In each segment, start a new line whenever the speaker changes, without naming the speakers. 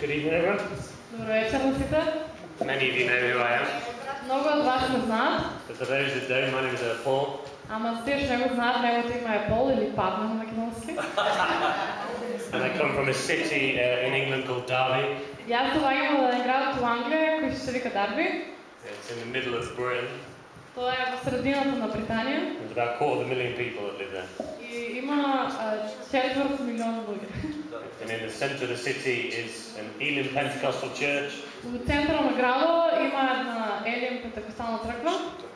Good evening, everyone.
Добър вечер на сите.
Many of you know who I am,
Много от вас ме знаят,
but for those that don't, my name is uh, Paul.
ама за тези, що не го знаят, неговото име е Пол или Павна на македонски.
And I come from a city uh, in England called Derby.
И аз долагам от един град в Англия, който се вика Дарби.
It's in the middle of Britain.
Той е в средината на Британия
There's about a quarter of a million people that live there.
и има а, четвърт милион луѓе.
And in the center of the city is an Elim Pentecostal church.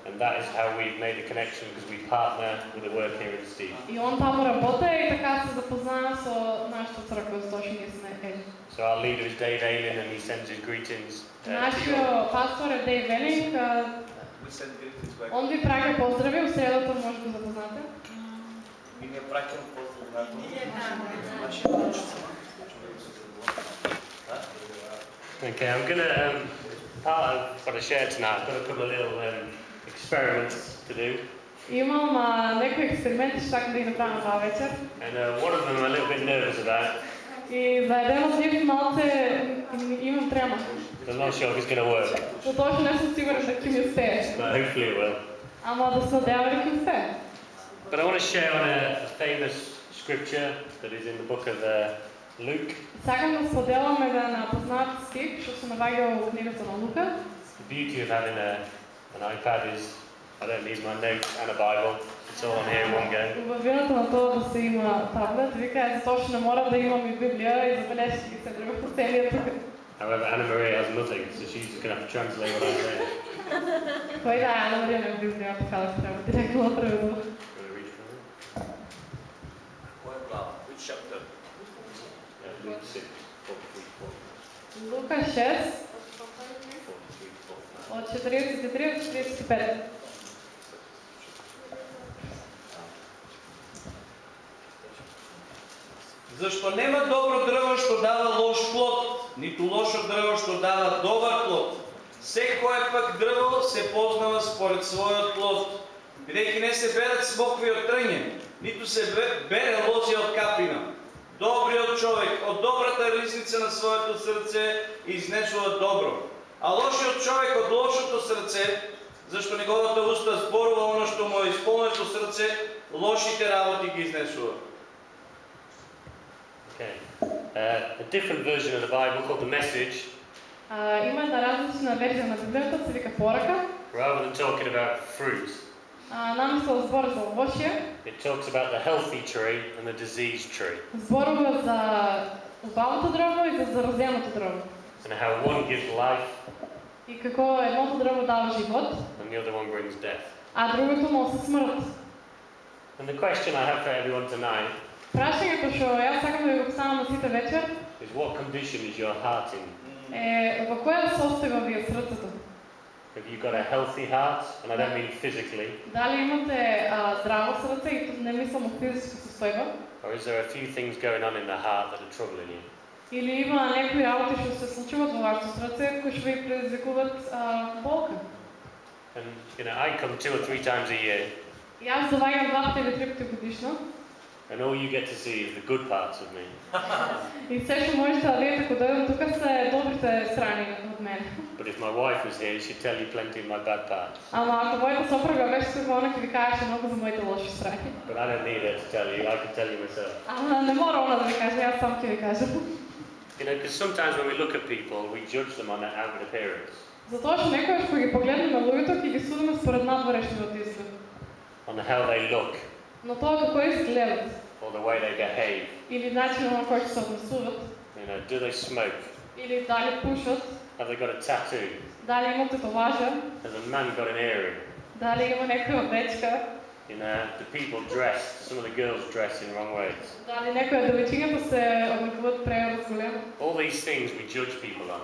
And that is how we've made the connection because we partner with the work here in Stip.
И он там работает, така се запознава со нашата црква со Шиме
So our leader is Dave Elim and he sends his greetings. Uh,
Нашио пастор е Дейв
Елим,
он ви прави поздрави, у селото може да запознате запознате.
И ние пратим поздрав на нашия
Okay, I'm gonna um, part of what I shared tonight. I've got a couple of little um, experiments to do,
Имам а, някои експерименти, ще чакам да ги направя това вечер.
and uh, one of them I'm a little bit nervous about.
И за един от них малце им- имам трема.
I'm not sure if it's going to work,
Zato ще не съм сигурен да ми успее.
but hopefully it will.
Ама да се надява да ми успее.
But I want to share on a, a famous scripture that is in the book of uh, Luke.
Сакам да споделам еден познат стих, що се навага в книгата на Лука.
The beauty of having a, an iPad is I don't need my notes and a Bible. It's all on here in one go.
Убавината на това да се има таблет, вика е зато ще не мора да имам и Библия и забележки и се друго по целия тук.
However, Anna Maria has nothing, so she's just going to have to translate what I'm saying.
Кой да е, Ана Мария не е Библия, така да трябва директно да
chapter.
Лука 6 от 43 от 45.
Защо нема добро дърво, що дава лош плод, нито лошо дърво, що дава добър плод. Всекое пък дърво се познава според своят плод. Бидейки не се берат смокови от тръгне, ниту се бе- бере лози од капина. Добриот човек од добрата ризница на своето срце изнесува добро, а лошиот човек од лошото срце, зашто неговата уста зборува оно што му е исполнето срце, лошите работи ги изнесува.
Okay. Uh, a different version of the Bible called the Message,
А, има една различна версия на Библията, се вика Порака.
rather than talking about fruit,
А, нам се збора за овощие,
it talks about the healthy tree and the diseased tree,
зборува за обалното дърво и за заразеното дърво.
and how one gives life
И какво едното дърво дава живот,
and the other one brings death.
а другото носи смърт.
And the question I have for everyone tonight
Прашањето што јас сакам да ви го поставам на сите вечер
is what condition is your heart in?
е во која состојба ви е срцето?
Have you got a healthy heart? And I don't mean physically,
Дали имате а, здраво срце и тут не мислам о физичка состојба?
or is there a few things going on in the heart that are troubling you?
Или има некои работи што се случуваат во вашето срце кои што ви предизвикуваат а, болка?
And you know, I come two or three times a year,
И аз доаѓам два пати или три пати годишно
and all you get to see is the good parts of me.
и се што можете да видите кога дојдам тука се добрите страни од мене.
But if my wife was here, she'd tell you plenty of my bad parts.
Ама ако мојата сопруга беше тука, она ќе ви кажеше многу за моите лоши страни.
But I don't need her to tell you. I can tell you myself.
Ама не мора она да ви каже, јас сам ќе ви кажам.
You know, because sometimes when we look at people, we judge them on their outward appearance,
Затоа што некојаш кога ги погледнеме луѓето ќе ги судиме според надворешниот изглед.
on how they look,
Но тоа како изгледат
or the way they behave.
или начинот на кој ќе се однесуват,
You know, do they smoke?
или дали пушат,
Have they got a tattoo?
дали имат татуажа,
Has a man got an earring?
дали има некоја вечка,
You know, do people dress? Some of the girls dress in wrong ways.
дали некоја девојчињата се обликуваат преразголемо.
All these things we judge people on,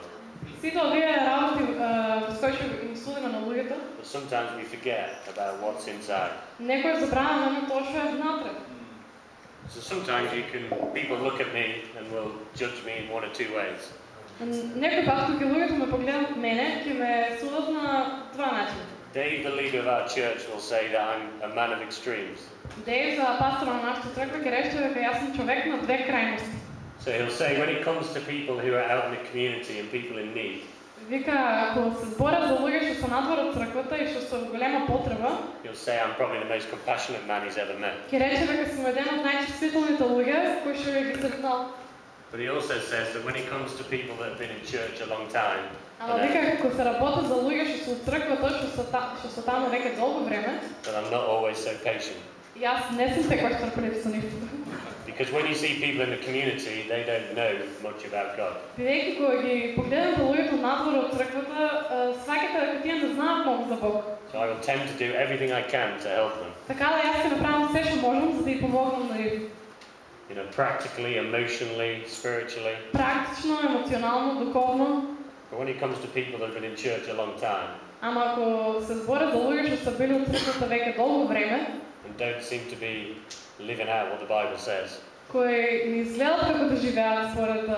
Сите овие работи а, с кои што им судиме на луѓето,
but sometimes we forget about what's inside.
некој забравяме на тоа што е внатре.
So sometimes you can people look at me and will judge me in one or two ways.
Некој пат кога луѓето ме погледнат мене, ќе ме судат на два начина.
Dave, the leader of our church, will say that I'm a man of extremes.
Дејв, пастор на нашата црква, ќе рече дека јас сум човек на две крајности.
So he'll say when it comes to people who are out in the community and people in need,
Вика, ако се зборат за луѓе што се надвор од црквата и што се во голема потреба,
he'll say I'm probably the most compassionate man he's ever met.
ќе рече дека сум еден од најчувствителните луѓе кои што ја ги сретнал.
But he also says that when it comes to people that have been in church a long time,
Ама вика, ако се работи за луѓе што се од црквата, што се, та, што се таму веќе долго време,
that I'm not always so patient.
и аз не сум секојаш трпелив со нив.
Because when you see people in the community, they don't know much about God.
Бидејќи кога ги погледате луѓето надвор од црквата, е, сваќате дека тие не знаат многу за Бог.
So I will tend to do everything I can to help them.
Така да јас ќе направам се што можам за да ја помогнам на нив.
You know, practically, emotionally, spiritually.
Практично, емоционално, духовно,
But when it comes to people that have been in church a long time
ама ако се збори за луѓе што се били од црквата веќе долго време,
and don't seem to be living out what the Bible says,
Кои не изгледат како да живеат според,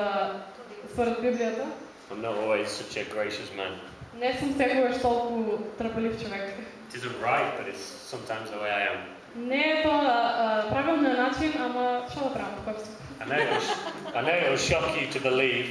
според Библијата,
I'm not always such a gracious man.
не сум секогаш толку трпелив човек.
It isn't right, but it's sometimes the way I am.
Не е тоа правилниот начин, ама што да правам, таков сум.
I know, it'll, I know it'll shock you to believe,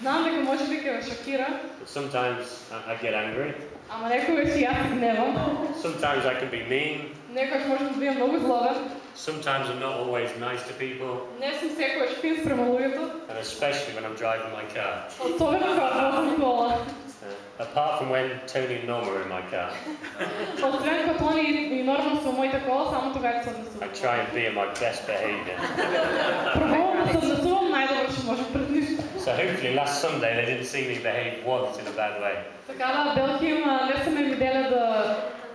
Знам дека може би ќе ве шокира,
but sometimes I, I get angry.
ама некогаш и јас гневам.
Sometimes I can be mean.
Некогаш можам да бидам многу злобен.
Sometimes I'm not always nice to people,
Не сум секогаш фин спрема луѓето,
and especially when I'm driving my car.
особено кога возам кола.
Uh, apart from when Tony and Norma are in my car,
Освен кога Тони и Норман се во моите кола, само тогава се
I
однесувам.
try and be in my best behaviour.
Пробувам да се однесувам најдобро што можам пред нив.
So hopefully last Sunday they didn't see me behave once in a bad way.
Така да, Белким а, не са ме видели да...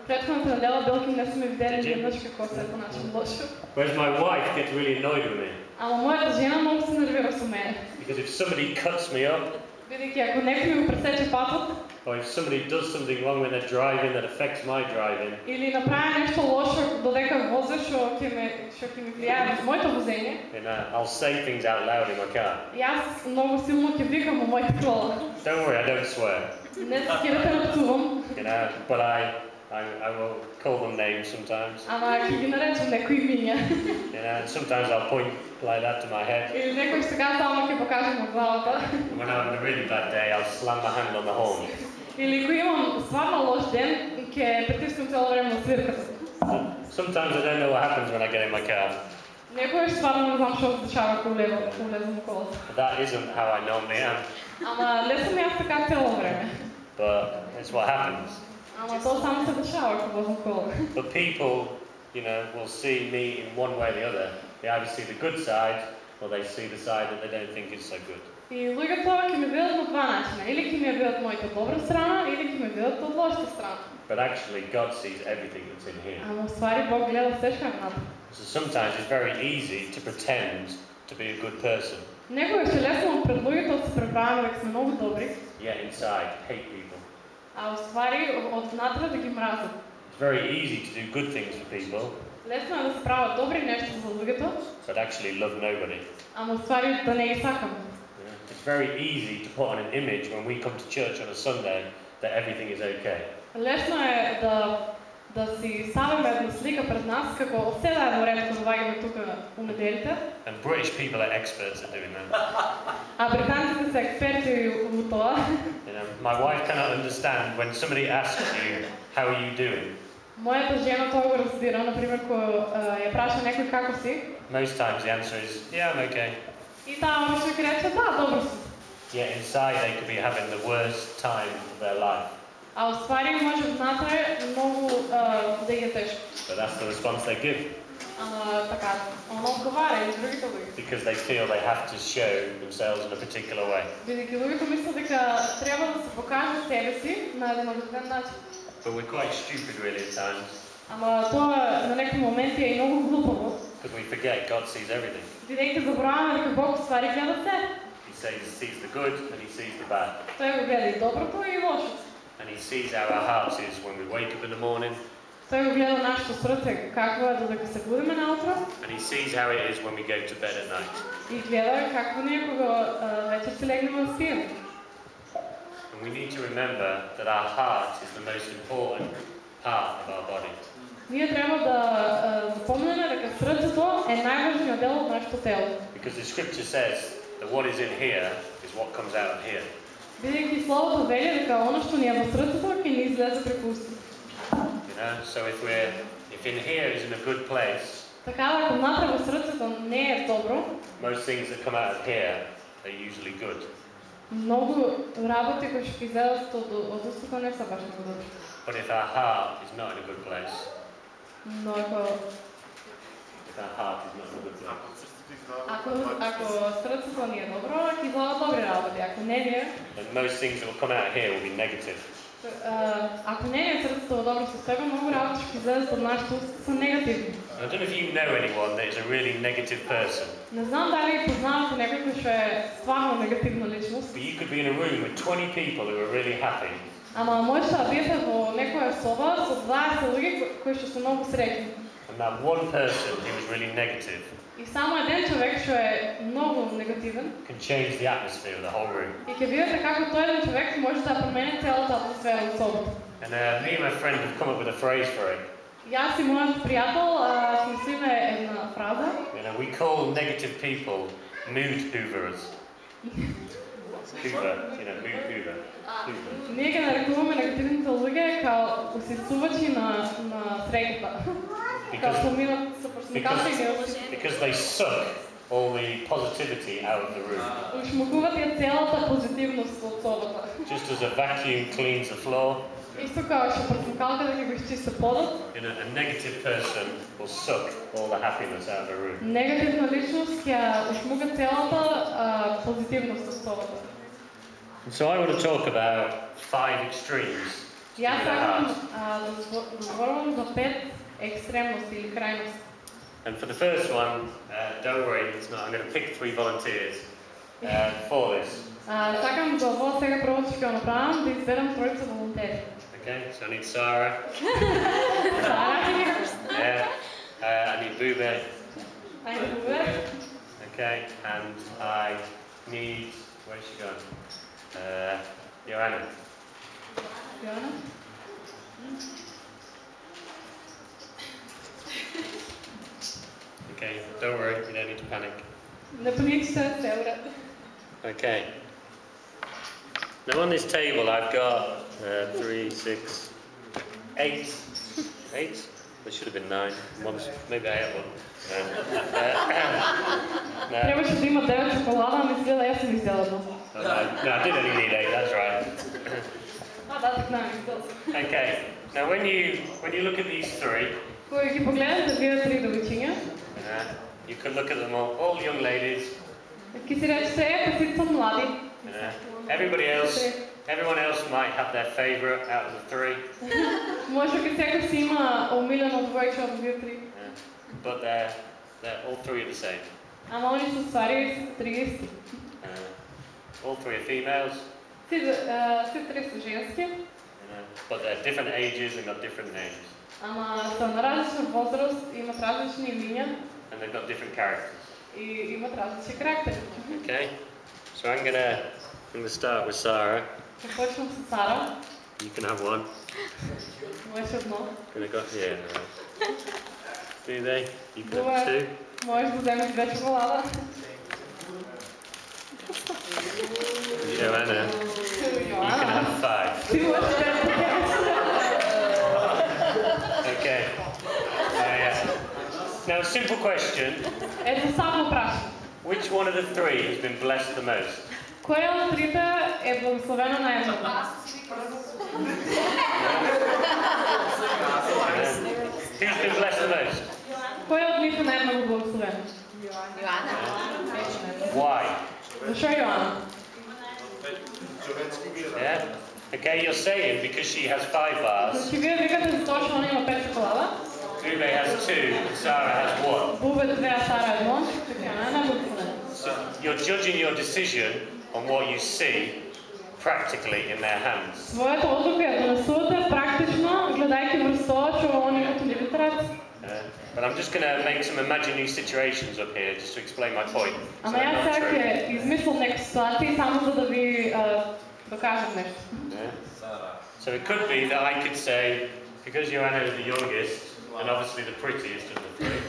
Претходната недела Белким не са ме видели
Значи?
веднъж какво се е по начин лошо.
Whereas my wife gets really annoyed with me
Ама моята жена много се нервира со мене.
because if somebody cuts me up
Бидејќи ако некој ми го пресече патот
or if somebody does something wrong when they're driving that affects my driving,
или направи нешто лошо додека возе што ќе ме што ќе ми влијае врз моето возење,
you know, I'll say things out loud in my car.
и аз многу силно ќе викам во моите кола.
Don't worry, I don't swear.
Не се ќе да те напсувам,
You know, but I, I, I will call them names sometimes.
ама ќе ги наречам некои имиња.
You know, and sometimes I'll point like that to my head.
Или некој сега само ќе покажам од главата.
When I'm having a really bad day, I'll slam my hand on the horn.
Или ако имам стварно лош ден, ќе притискам цело време на свирката.
Sometimes I don't know what happens when I get in my car.
Некојаш стварно не знам што се дешава кога влезам, кога влезам во колата.
But that isn't how I normally am.
Ама не сум јас така цело време.
But it's what happens.
Ама тоа само се дешава кога возам кола.
But people, you know, will see me in one way or the other. They either see the good side or they see the side that they don't think is so good.
И луѓето ќе ме видат на два начина. Или ќе ме видат мојата добра страна, или ќе ме видат од лошата страна.
But actually, God sees everything that's in here.
Ама ствари Бог гледа се што е внатре.
So sometimes it's very easy to pretend to be a good person,
Некогаш е лесно пред луѓето да се преправаме дека сме многу добри,
yet inside hate people.
а уствари од внатре да ги мразат.
It's very easy to do good things for people,
Лесно е да се прават добри нешта за луѓето,
but actually love nobody.
ама уствари да не ги сакаме.
You know, It's very easy to put on an image when we come to church on a Sunday that everything is okay.
Лесно е да да си ставиме една слика пред нас како се да е во ред кога доаѓаме тука у неделите,
And British people are experts at doing that.
а британците се експерти во тоа.
You know, my wife cannot understand when somebody asks you, "How are you doing?"
Мојата жена тоа го разбира, например, кога е, ја праша некој како си,
Most times the answer is, "Yeah, I'm okay."
и таа обично ќе рече да, добро си.
Yet inside they could be having the worst time of their life.
А уствари може внатре многу е, да ги е тешко.
But that's the response they give
Ама така, оно одговара и другите луѓе.
because they feel they have to show themselves in a particular way.
Бидејќи луѓето мислат дека треба да се покажат себе си на еден одреден начин.
But we're quite stupid really at times
Ама тоа на некои моменти е и многу глупаво,
because we forget God sees everything.
бидејќи забораваме дека Бог ствари гледа се.
He sees, sees the good and he sees the bad.
Тој го гледа и доброто и лошото.
And he sees how our hearts is when we wake up in the morning
Тој го гледа нашето срце какво е додека се будиме наутро
and he sees how it is when we go to bed at night.
и гледа какво ние кога а, вечер се легнеме да спиеме.
And we need to remember that our heart is the most important part of our body.
Ние трябва да а, запомнеме дека срцето е најважниот дел од нашето тело.
Because the scripture says that what is in here is what comes out of here.
Бидејќи Словото вели дека оно што ни е во срцето ќе ни излезе преку устата.
You know, so if we're if in here is in a good place,
Така ако внатре во срцето не е добро,
most things that come out of here are usually good.
многу работи кои што излезат од, од устата не се баш многу добри.
But if our heart is not in a good place,
Но ако
if our heart is not in a good place,
ако ако срцето ни е добро, ќе излезат добри работи. Ако не ни е,
then most things that will come out of here will be negative.
а, ако не ни е срцето во добро состојба, многу работи што ќе излезат од нашите уста се негативни.
I don't know if you know anyone that is a really negative person,
Не знам дали познавате некој кој што е стварно негативна личност,
but you could be in a room with 20 people who are really happy,
ама можете да бидете во некоја соба со 20 луѓе кои- кои што се многу среќни.
and that one person who is really negative
И само еден човек што е многу негативен
can change the atmosphere of the whole room.
и ќе видите како тој еден човек може да промени целата атмосфера во собата.
And uh, me and my friend have come up with a phrase for it.
Јас и мојот пријател а, смислиме една фраза.
You know, we call negative people mood hooverers. Hoover, you know, mood hoover. Hoover.
Ние ги нарекуваме негативните луѓе као усисувачи на на среќата. Као
Because,
што минат со прсникалци и ги усисуват.
because they suck all the positivity out of the room.
Ушмукуваат ја целата позитивност од собата.
Just as a vacuum cleans the floor,
Исто као што прсникалката ќе го изчисти подот,
you know, a negative person will suck all the happiness out of the room.
негативна личност ќе ушмука целата а, позитивност од собата.
And so I want to talk about five extremes. to
Јас
the
сакам
heart.
а, да збор- да зборувам за пет екстремности или крајности.
And for the first one, uh, don't worry, it's not. I'm going to pick three volunteers uh, for this.
А, сакам за ово сега прво што ќе го направам да изберам тројца волонтери.
Okay, so I need Sarah.
Сара,
Yeah. Uh, I need Bube.
ајде Бубер,
Okay, and I need. Where's she gone? Uh, Joanna.
Јоана.
Okay, don't worry, you don't need to panic.
Ne paniek se neurat.
Okay. Now on this table I've got uh, three, six, eight, eight. There should have been nine. One's, maybe I have one. Um, uh,
Trebaš da ima devet čokolada, ali izgleda ja sam izjela jedno.
No, no, I did only need eight, that's right.
ah, that's nine,
Okay. Now when you when you look at these three,
Кој ги погледате вие три довичиња,
uh, you can look at them all, all young ladies.
ќе си речете, е, па сите се млади.
Uh, everybody else, everyone else might have their favourite out of the three,
Може би секој си има омилено двојче од вие три.
uh, but they're they're all three are the same.
Ама они се ствари три исти.
Uh, all three are females,
Сите, а, сите три се женски,
uh, but they're different ages and got different names,
ама се на различна возраст, имат различни имиња
and they've got different characters.
и имат различни карактери.
Okay, so I'm gonna I'm gonna start with Sarah.
Ќе почнам со Сара,
You can have one.
можеш едно.
Gonna go yeah. Right. Do they? You can
Well,
have two.
Можеш да вземеш две чоколада.
Joanna, you can
Јоана.
have five. Now, a simple question:
Едноставно прашање.
Which one of the three has been blessed the most?
Која од трите е благословена најмногу?
Uh, who's been blessed the most?
Која од нив е најмногу благословена?
Why?
Зашо Јоана?
Yeah. Okay, you're saying because she has five bars,
Значи вие викате за тоа што она има пет чоколада,
Ube has two, and Sarah has one.
Бубе две, а Сара едно, така она е најблагословена.
So you're judging your decision on what you see practically in their hands.
Својата одлука ја донесувате практично, гледајќи врз тоа што они имат у нивните раце.
Uh, but I'm just going to make some imaginary situations up here just to explain my point. So
Ама
they're
јас
not
сега
true.
ќе измислам некои ситуации само за да ви а, докажам нешто.
Yeah. So it could be that I could say, because Joanna is the youngest, and obviously the prettiest of the three.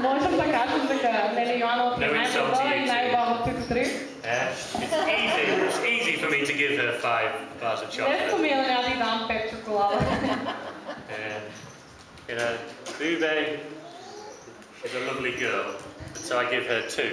Можем да кажем дека нели Јоана
No
е
insult to
најдобра
you
и
two.
најубава од сите три.
Yeah, it's easy. It's easy for me to give her five bars of
Лесно
chocolate.
ми е да ја ти дам пет чоколада.
Yeah. You know, Bube is a lovely girl, and so I give her two.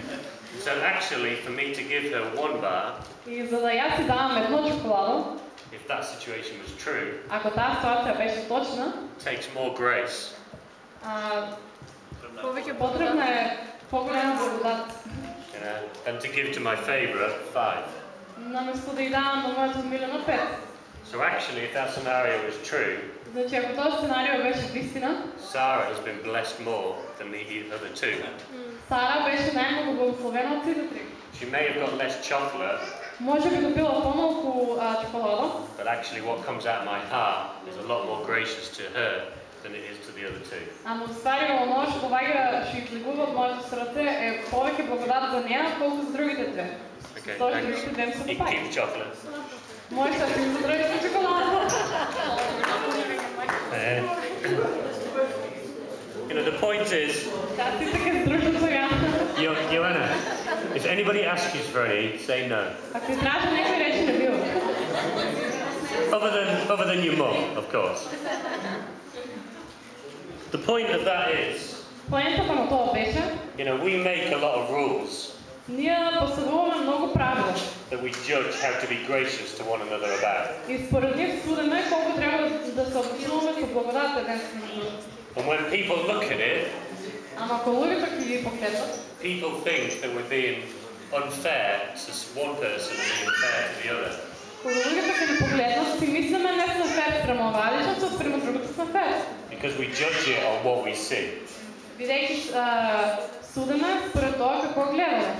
So actually, for me to give her one bar,
И за да јас си давам едно чоколадо,
if that situation was true,
ако таа ситуација беше точна,
takes more grace
а, повеќе потребна е поголема благодат.
you know, than to give to my favourite five.
Наместо да ја давам на мојата милена пет.
So actually, if that scenario was true,
Значи, ако този сценарио беше вистина,
Sarah has been blessed more than the other two.
Сара беше најмногу благословена од сите три.
She may have got less chocolate,
Може би добила помалку а, чоколада,
but actually, what comes out of my heart is a lot more gracious to her than it is to the other two.
ама уствари оно што доаѓа што излегува од моето срце е повеќе благодат за неа, колку за другите две.
Okay,
Тоа што
thanks.
другите две им се
You can
допаѓа.
keep the chocolate. Eh. You know, the point is, you, Joanna, if anybody asks you for any, say no. other than, other than your mum, of course. The point of that is, you know, we make a lot of rules.
ние поставуваме многу правила.
that we judge how to be gracious to one another about.
И според нив судеме колку треба да се обрушуваме со благодат еден со друг.
And when people look at it,
Ама ако луѓето ќе ги погледнат,
people think that we're being unfair to s- one person and being fair to the other.
кога луѓето ќе ни погледнат, си мислиме не сме фер спрема оваа личност, спрема другото сме фер.
Because we judge it on what we see.
Бидејќи а, судеме според тоа како гледаме.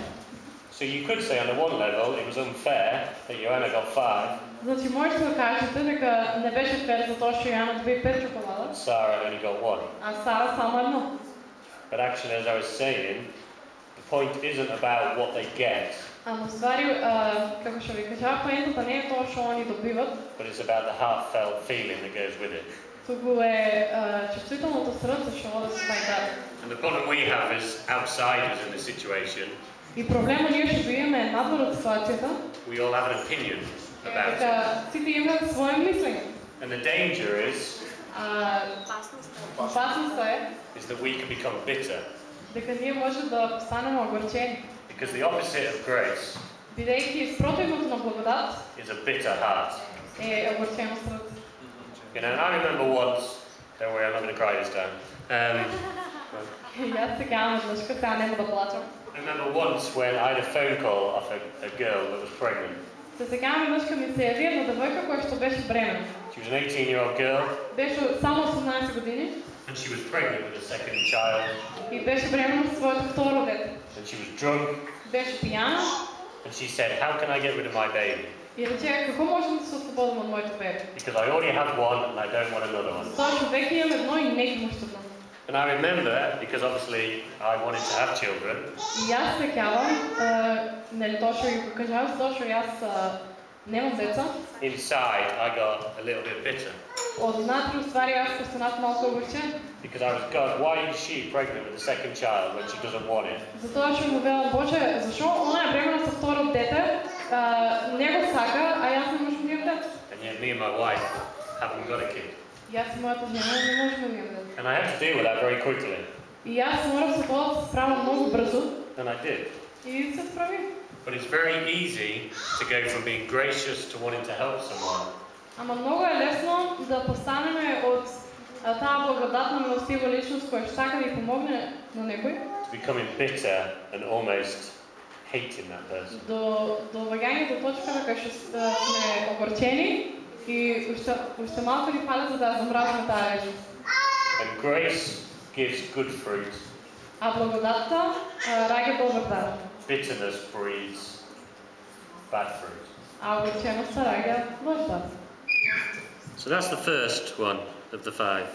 So you could say on the one level it was unfair that Joanna got five,
Значи можете да кажете дека не беше фер затоа што Јана доби пет чоколада,
and Sarah only got one.
а Сара само едно.
But actually, as I was saying, the point isn't about what they get,
Ама ствари, а, како што ви кажа, поентата не е тоа што они добиват,
but it's about the heartfelt feeling that goes with it.
туку е а, чувствителното срце што оде со тај дар.
And the problem we have as outsiders in this situation,
И проблема ние што го имаме е надвор од ситуацијата,
we all have an opinion
е
about it.
дека сите имаат своje мислење.
And the danger is,
А опасноста е
is that we can become bitter,
дека ние може да постанеме огорчени,
because the opposite of grace
бидејќи спротивното на благодат
is a bitter heart.
е огорчено срце.
You know, and I remember once, don't worry, I'm not going to cry this time. Um,
И Јас се кајам еднаш, сега нема да плачам.
I remember once when I had a phone call off a, a girl that was pregnant.
Се сеќавам еднаш кога ми се јави една девојка која што беше бремена.
She was an 18 year old girl,
Беше само 18 години
and she was pregnant with a second child,
и беше бремена со своето второ дете.
and she was drunk,
Беше пијана
and she said, How can I get rid of my baby?
и рече како можам да се ослободам од моето бебе.
Because I already have one and I don't want another one.
Тоа што веќе имам едно и не ги уште едно.
And I remember, because obviously I wanted to have children,
И јас се сеќавам, е, нели тоа што ви го кажав, затоа што јас е, немам деца,
inside I got a little bit bitter.
однатре уствари јас постанав малку огорчен,
Because I was, God, why is she pregnant with a second child when she doesn't want it?
затоа што му велам, Боже, зашо она е бремена со второ дете, е, не го сака, а јас не можам да имам дете.
And yet me and my wife haven't got a kid.
Јас и мојата жена не можеме да имаме дете.
And I had to deal with that very quickly.
И јас морав со тоа да се справам многу брзо
And I did.
и се справив.
But it's very easy to go from being gracious to wanting to help someone
Ама многу е лесно да постанеме од а, таа благодатна милостива личност која што сака да ја помогне на некој,
to becoming bitter and almost hating that person.
до до ваѓање до точка на кај што с- а, сме огорчени и уште уште малку ни фали за да ја замразиме таа речност.
And grace gives good fruit
А благодатта а, раѓа добар дар,
Bitterness breeds bad fruit.
а огорченоста раѓа лош дар.
So that's the first one of the five.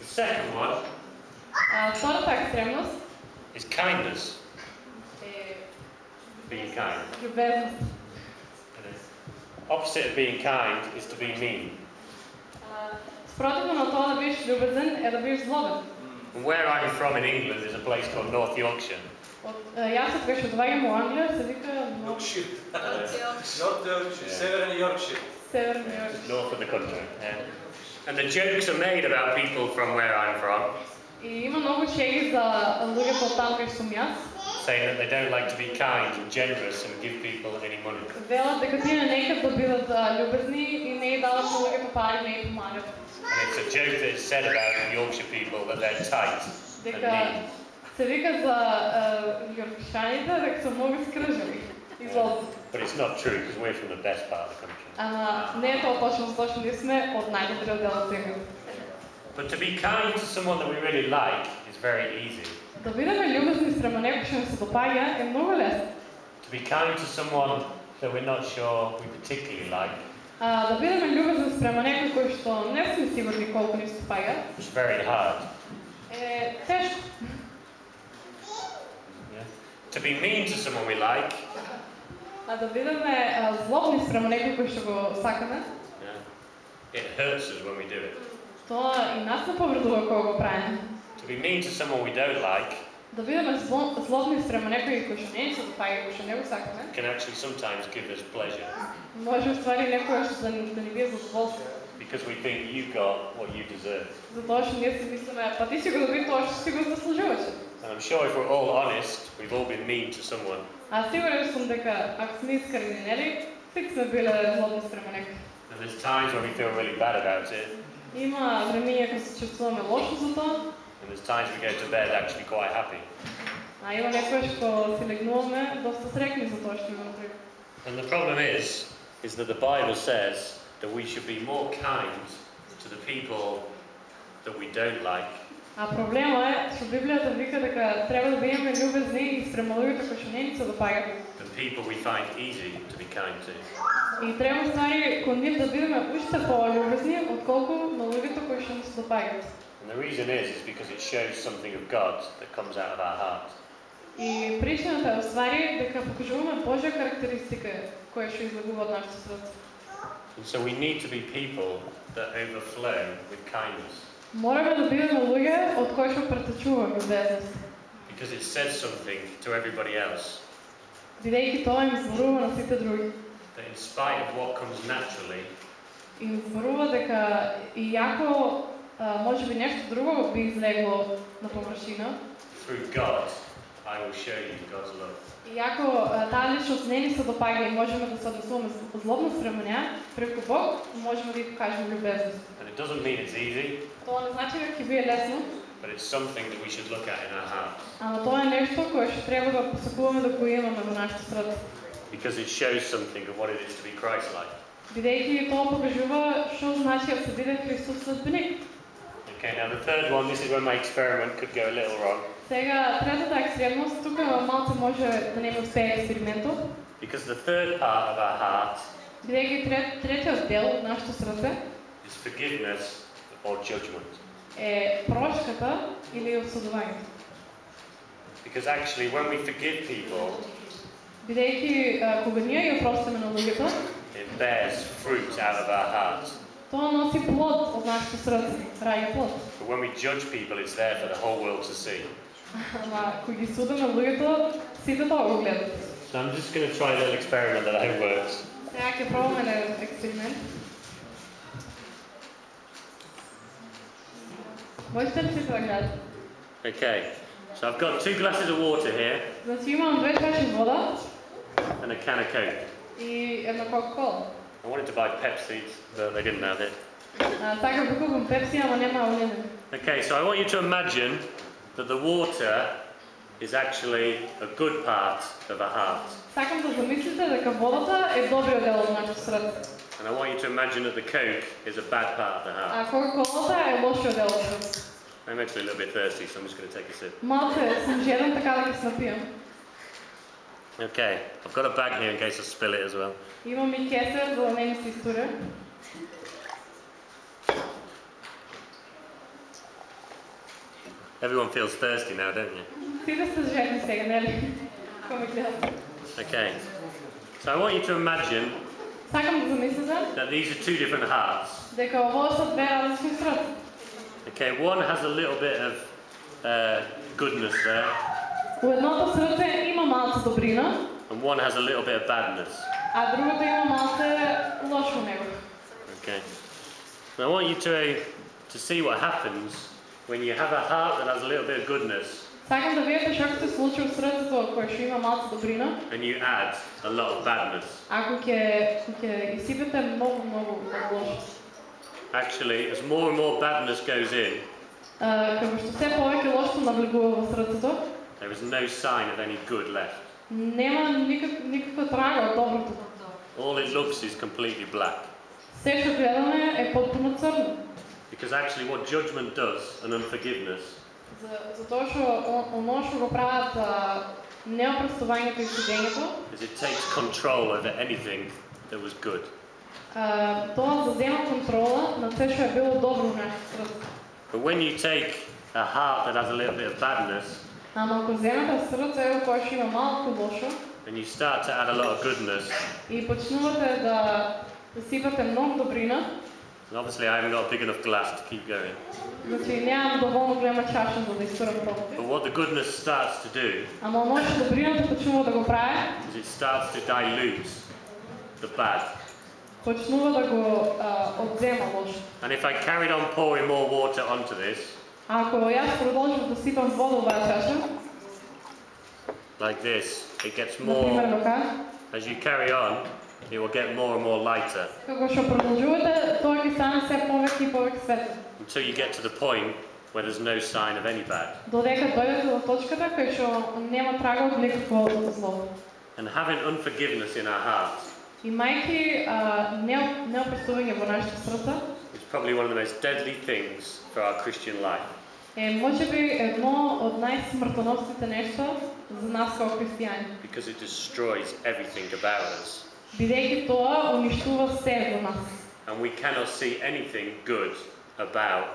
The second one
А, втората екстремност
is kindness,
е
being kind.
љубезност.
And the opposite of being kind is to be mean.
А, Спротивно на тоа да бидеш љубезен е да бидеш злобен.
And where I'm from in England is a place called North Yorkshire.
Од а, јас од кога што доаѓам во Англија се вика Нов-
Йоркшир.
Uh,
Норт Йоркшир, Северен Йоркшир.
Северни Јорк.
north of the country. Yeah. And the jokes are made about people from where I'm from,
И има многу шеги за луѓето од таму кај што сум јас.
saying that they don't like to be kind and generous and give people any money.
Велат дека тие не екат да бидат а, љубезни и не и дават на луѓето пари, не и помагат.
And it's a joke that is said about Yorkshire people that they're tight and
Дека
mean.
се вика за јоркшаните дека се многу скржави и злобни.
But it's not true because we're from the best part of the country.
Ама не е тоа точно затоа што ние сме од најдобриот дел од сега.
But to be kind to someone that we really like is very easy.
Да бидеме љубезни спрема некој што ни се допаѓа е многу лесно.
To be kind to someone that we're not sure we particularly like
А, да бидеме љубезни спрема некој кој што не сме сигурни колку ни се допаѓа
is very hard.
е тешко.
Yeah? To be mean to someone we like,
А да бидеме а, злобни спрема некој кој што го сакаме,
yeah, it hurts us when we do it.
тоа и нас не повредува кога го правиме.
To be mean to someone we don't like
Да бидеме зло, злобни спрема некој кој што не ни се допаѓа, кој што не го сакаме,
can actually sometimes give us pleasure
може уствари некојаш да, ни- да ни биде задоволство.
because we think you got what you deserve.
Затоа што ние си мислиме, па ти си го доби тоа што си го заслужуваше.
And I'm sure if we're all honest, we've all been mean to someone.
А сигурен сум дека ако сме искрени, нели, сите сме биле злобни спрема некој.
And there's times when we feel really bad about it,
Има времиња кога се чувствуваме лошо за тоа,
and there's times we go to bed actually quite happy.
а има некој што си легнуваме доста срекни за тоа што имаме пред.
And the problem is, is that the Bible says that we should be more kind to the people that we don't like
А проблема е што Библијата вика дека треба да бидеме љубезни и спрема луѓето кои што не ни се допаѓаат.
than people we find easy to be kind to.
И треба ствари кон нив да бидеме уште пољубезни отколку на луѓето кои што ни се допаѓаат.
And the reason is, is because it shows something of God that comes out of our heart.
И причината е уствари дека покажуваме Божја карактеристика која што излегува од нашето срце.
And so we need to be people that overflow with kindness.
Мораме да бидеме луѓе од кои што претечува љубезност,
Because it says something to everybody else
бидејќи тоа им зборува на сите други.
that in spite of what comes naturally,
Им зборува дека иако а, може би нешто друго би излегло на површина,
through God, I will show you God's love.
Иако а, таа личност не ни се допаѓа и можеме да се однесуваме з- злобно неа, преку Бог можеме да.
And it doesn't mean it's easy,
Тоа не значи дека ќе биде лесно,
but it's something that we should look at in our hearts.
ама тоа е нешто кое што треба да посакуваме да го имаме нашето срце.
Because it shows something of what it is to be Christ-like.
Бидејќи тоа покажува што значи да се биде Христов следбеник.
Okay, now the third one, this is where my experiment could go a little wrong.
Сега, третата екстремност, тука малце може да не ми успее експериментот,
Because the third part of our heart
бидејќи трет, третиот дел од нашето срце
is forgiveness or judgment.
е прошката или осудувањето.
Because actually, when we forgive people,
Бидејќи а, кога ние ги опростиме на луѓето,
it bears fruit out of our heart.
тоа носи плод од нашето срце, раѓа плод.
But when we judge people, it's there for the whole world to see.
Ама кога ги судиме луѓето, сите тоа го гледат.
So I'm just going to try a little experiment that I hope works.
Сега ќе пробаме на експеримент. Можете ли сите да гледате?
Okay, so I've got two glasses of water here
Значи имам две чаши вода
and a can of Coke.
и една кока-кола.
I wanted to buy Pepsi, but they didn't have it.
А, сакам да купам пепси, ама нема олине.
Okay, so I want you to imagine that the water is actually a good part of a heart.
Сакам да замислите дека водата е добриот дел од нашето срце,
And I want you to imagine that the Coke is a bad part of the heart.
а кока-колата е лошиот дел од срце.
I'm actually a little bit thirsty, so I'm just going to take a sip.
Малко е, съм жеден, така да ги се напиям.
Okay, I've got a bag here in case I spill it as well.
Имам и кесер, за да не ми се изтуря.
Everyone feels thirsty now, don't you?
Ти да сте жедни сега, не ли? Какво ми гледате?
Okay. So I want you to imagine
Сакам да замислите
that these are two different hearts.
дека ово са две различни срца.
Okay, one has a little bit of uh, goodness there,
У едното срце има малце добрина,
and one has a little bit of badness.
а другото има малце лошо у него.
Okay. And I want you to, to see what happens when you have a heart that has a little bit of goodness
Сакам да видите што ќе се случи у срцето кое што има малце добрина,
and you add a lot of badness.
ако ќе ќе изсипете многу многу многу лошо.
Actually, as more and more badness goes in,
А, како што се повеќе лошо навлегува во срцето,
there is no sign of any good left.
нема никак, никаква трага од доброто.
All it looks is completely black.
Се што гледаме е потпуно црно.
Because actually, what judgment does and unforgiveness
За, затоа што о- оно што го прават а, неопростувањето и судењето,
is it takes control over anything that was good.
а, тоа зазема контрола на се што е било добро у нашето срце.
But when you take a heart that has a little bit of badness and you start to add a lot of goodness. And obviously I haven't got a big enough glass to keep going. But what the goodness starts to do is it starts to dilute the bad. And if I carried on pouring more water onto this,
ако јас продолжам да сипам вода во оваа чаша,
like this, it gets
например
more,
така,
as you carry on, it will get more and more lighter
како што продолжувате, тоа ќе стане се повеќе и повеќе светло.
until you get to the point where there's no sign of any bad.
Додека дојдете до точката кај што нема трага од никакво зло.
And having unforgiveness in our hearts
Имајќи а, не, неопрестување во нашите срца,
is probably one of the most deadly things for our Christian life.
Е можеби едно од најсмртоносните нешта за нас како христијани.
because it destroys everything about us.
Бидејќи тоа уништува се во нас.
And we cannot see anything good about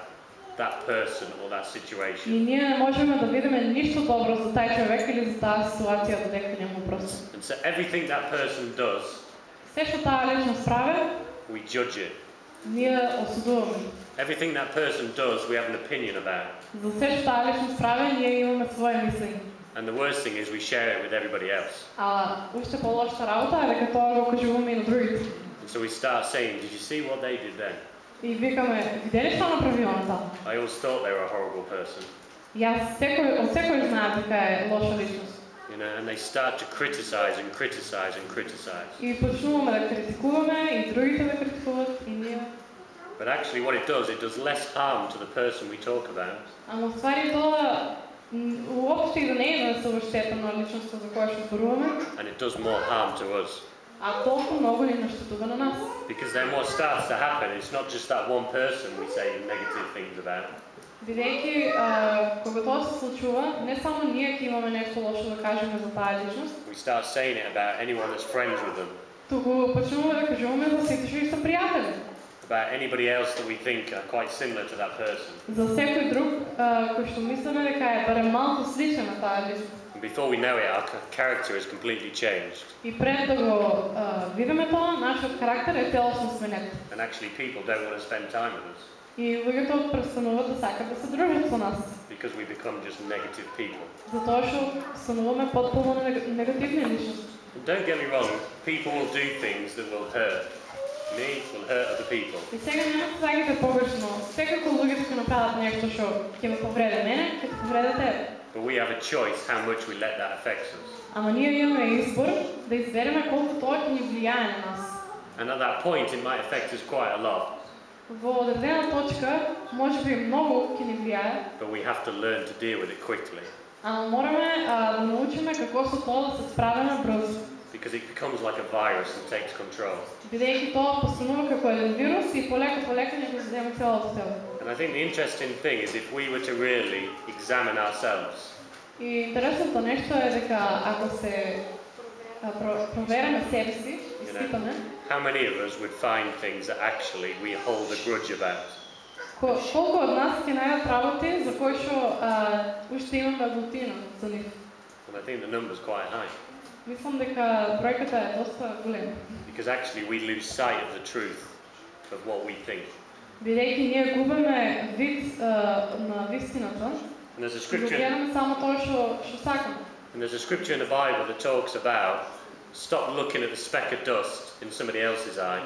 that person or that
И
situation.
ние не можеме да видиме ништо добро за тај човек или за таа ситуација додека нема просто.
And so everything that person does,
што таа личност прави,
we judge it.
ние осудуваме.
Everything that person does, we have an opinion about.
За се што таа личност прави, ние имаме своje мислење.
And the worst thing is we share it with everybody else.
А уште по-лошата работа е дека тоа го кажуваме и на другите.
And so we start saying, Did you see what they did then?
И викаме, видели што направи она таа?
I always thought they were a horrible person.
Јас секој, од секој знаат дека е лоша личност.
You know, and they start to criticize and criticize and criticize.
И почнуваме да критикуваме и другите да критикуват и ние.
But actually, what it does, it does less harm to the person we talk about
Ама ствари тоа м, уопште и да не е да се оштета на личноста за која што зборуваме,
and it does more harm to us.
а толку многу ни наштетува на нас.
Because then what starts to happen, it's not just that one person we say negative things about,
Бидејќи а, кога тоа се случува, не само ние ќе имаме нешто лошо да кажеме за таа личност,
we start saying it about anyone that's friends with them,
туку почнуваме да кажуваме за сите што се пријатели,
about anybody else that we think are quite similar to that person.
за секој друг а, кој што мислиме дека е барем малку сличен на таа личност.
And before we know it, our ca- character is completely changed.
И пред да го а, видиме тоа, нашиот карактер е целосно сменет.
And actually, people don't want to spend time with us
И луѓето престануваат да сакат да се дружат со нас,
because we become just negative people.
затоа што стануваме потполно нег- негативни личности.
And don't get me wrong, people will do things that will hurt me, will hurt other people.
И сега нема да сваѓате погрешно. Секако луѓето ќе направат нешто што ќе ме повреди мене, ќе те повреди тебе.
But we have a choice how much we let that affect us.
Ама ние имаме избор да избереме колку тоа ќе ни влијае на нас.
And at that point, it might affect us quite a lot,
Во одредена точка, може би многу ќе ни влијае,
but we have to learn to deal with it quickly.
ама мораме а, да научиме како со тоа да се справиме брзо.
because it becomes like a virus and takes control.
Бидејќи тоа постанува како еден вирус и полека полека ќе го земе целото тело.
And I think the interesting thing is if we were to really examine ourselves,
И интересното нешто е дека ако се а, про- провериме себе си, испитаме,
how many of us would find things that actually we hold a grudge about?
ко- колку од нас ќе најдат работи за кои што а, уште имаме глутина за нив.
And I think the number's quite high
Мислам дека бројката е доста голема.
because actually we lose sight of the truth of what we think.
Бидејќи ние губиме вид а, на вистината,
And there's a
и го
scripture
гледаме само тоа што што сакаме.
and there's a scripture in the Bible that talks about stop looking at the speck of dust in somebody else's eye